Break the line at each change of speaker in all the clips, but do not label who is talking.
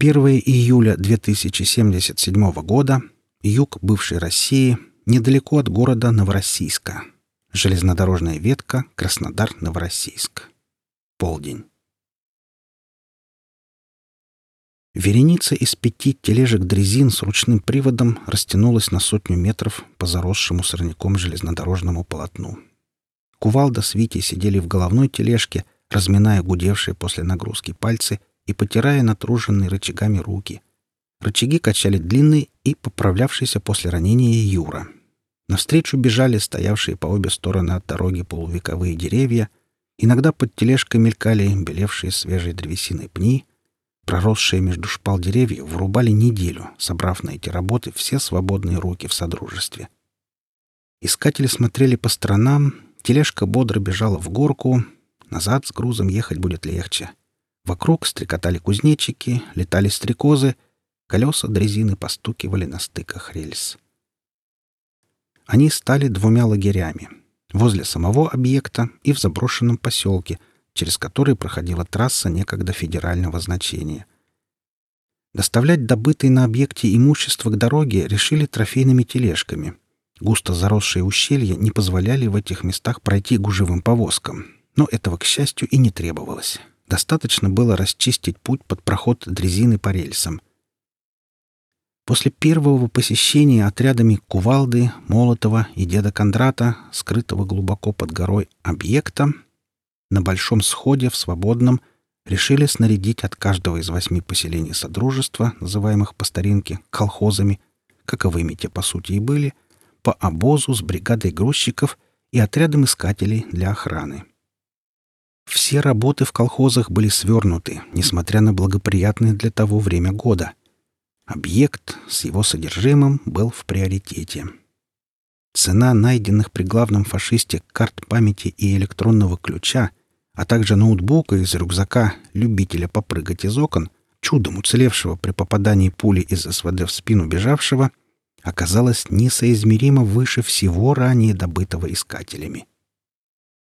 1 июля 2077 года. Юг бывшей России, недалеко от города Новороссийска. Железнодорожная ветка Краснодар-Новороссийск. Полдень. Вереница из пяти тележек дрезин с ручным приводом растянулась на сотню метров по заросшему сорняком железнодорожному полотну. Кувалда с Витей сидели в головной тележке, разминая гудевшие после нагрузки пальцы и потирая натруженные рычагами руки. Рычаги качали длинный и поправлявшийся после ранения Юра. Навстречу бежали стоявшие по обе стороны от дороги полувековые деревья, иногда под тележкой мелькали белевшие свежей древесиной пни — проросшие между шпал деревьев, врубали неделю, собрав на эти работы все свободные руки в содружестве. Искатели смотрели по сторонам, тележка бодро бежала в горку, назад с грузом ехать будет легче. Вокруг стрекотали кузнечики, летали стрекозы, колеса дрезины постукивали на стыках рельс. Они стали двумя лагерями — возле самого объекта и в заброшенном поселке — через который проходила трасса некогда федерального значения. Доставлять добытые на объекте имущество к дороге решили трофейными тележками. Густо заросшие ущелья не позволяли в этих местах пройти гужевым повозкам, но этого, к счастью, и не требовалось. Достаточно было расчистить путь под проход дрезины по рельсам. После первого посещения отрядами Кувалды, Молотова и деда Кондрата, скрытого глубоко под горой объекта, на большом сходе в Свободном решили снарядить от каждого из восьми поселений Содружества, называемых по старинке колхозами, каковыми те по сути и были, по обозу с бригадой грузчиков и отрядом искателей для охраны. Все работы в колхозах были свернуты, несмотря на благоприятное для того время года. Объект с его содержимым был в приоритете. Цена найденных при главном фашисте карт памяти и электронного ключа — а также ноутбука из рюкзака любителя попрыгать из окон, чудом уцелевшего при попадании пули из СВД в спину бежавшего, оказалась несоизмеримо выше всего ранее добытого искателями.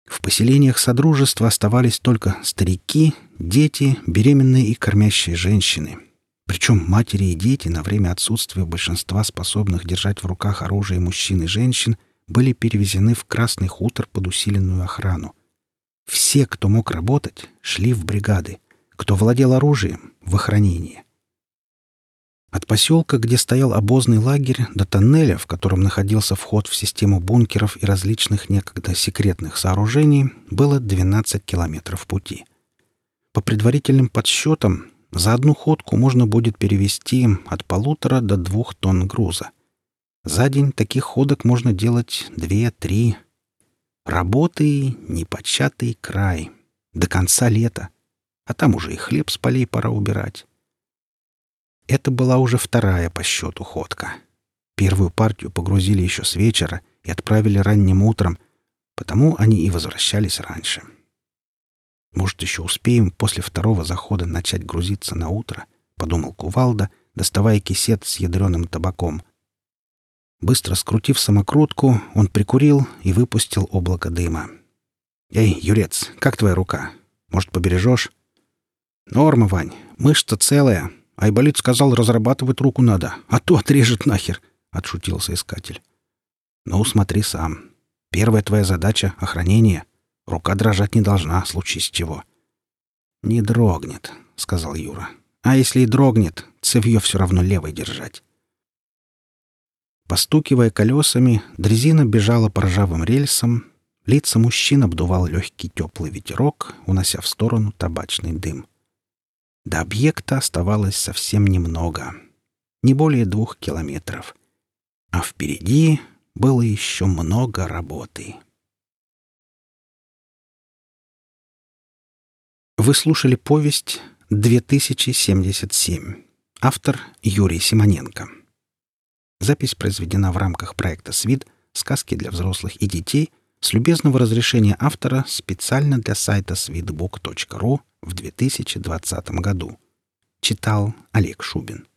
В поселениях Содружества оставались только старики, дети, беременные и кормящие женщины. Причем матери и дети на время отсутствия большинства способных держать в руках оружие мужчин и женщин были перевезены в Красный хутор под усиленную охрану — все, кто мог работать, шли в бригады, кто владел оружием — в охранение. От поселка, где стоял обозный лагерь, до тоннеля, в котором находился вход в систему бункеров и различных некогда секретных сооружений, было 12 километров пути. По предварительным подсчетам, за одну ходку можно будет перевести от полутора до двух тонн груза. За день таких ходок можно делать две-три, Работы — непочатый край. До конца лета. А там уже и хлеб с полей пора убирать. Это была уже вторая по счету ходка. Первую партию погрузили еще с вечера и отправили ранним утром, потому они и возвращались раньше. «Может, еще успеем после второго захода начать грузиться на утро?» — подумал Кувалда, доставая кисет с ядреным табаком. Быстро скрутив самокрутку, он прикурил и выпустил облако дыма. «Эй, Юрец, как твоя рука? Может, побережешь?» «Норма, Вань. Мышца целая. Айболит сказал, разрабатывать руку надо, а то отрежет нахер», — отшутился искатель. «Ну, смотри сам. Первая твоя задача — охранение. Рука дрожать не должна, случись чего». «Не дрогнет», — сказал Юра. «А если и дрогнет, цевье все равно левой держать». Постукивая колесами, дрезина бежала по ржавым рельсам, лица мужчин обдувал легкий теплый ветерок, унося в сторону табачный дым. До объекта оставалось совсем немного, не более двух километров. А впереди было еще много работы. Вы слушали повесть «2077». Автор Юрий Симоненко. Запись произведена в рамках проекта «СВИД. Сказки для взрослых и детей» с любезного разрешения автора специально для сайта svidbook.ru в 2020 году. Читал Олег Шубин.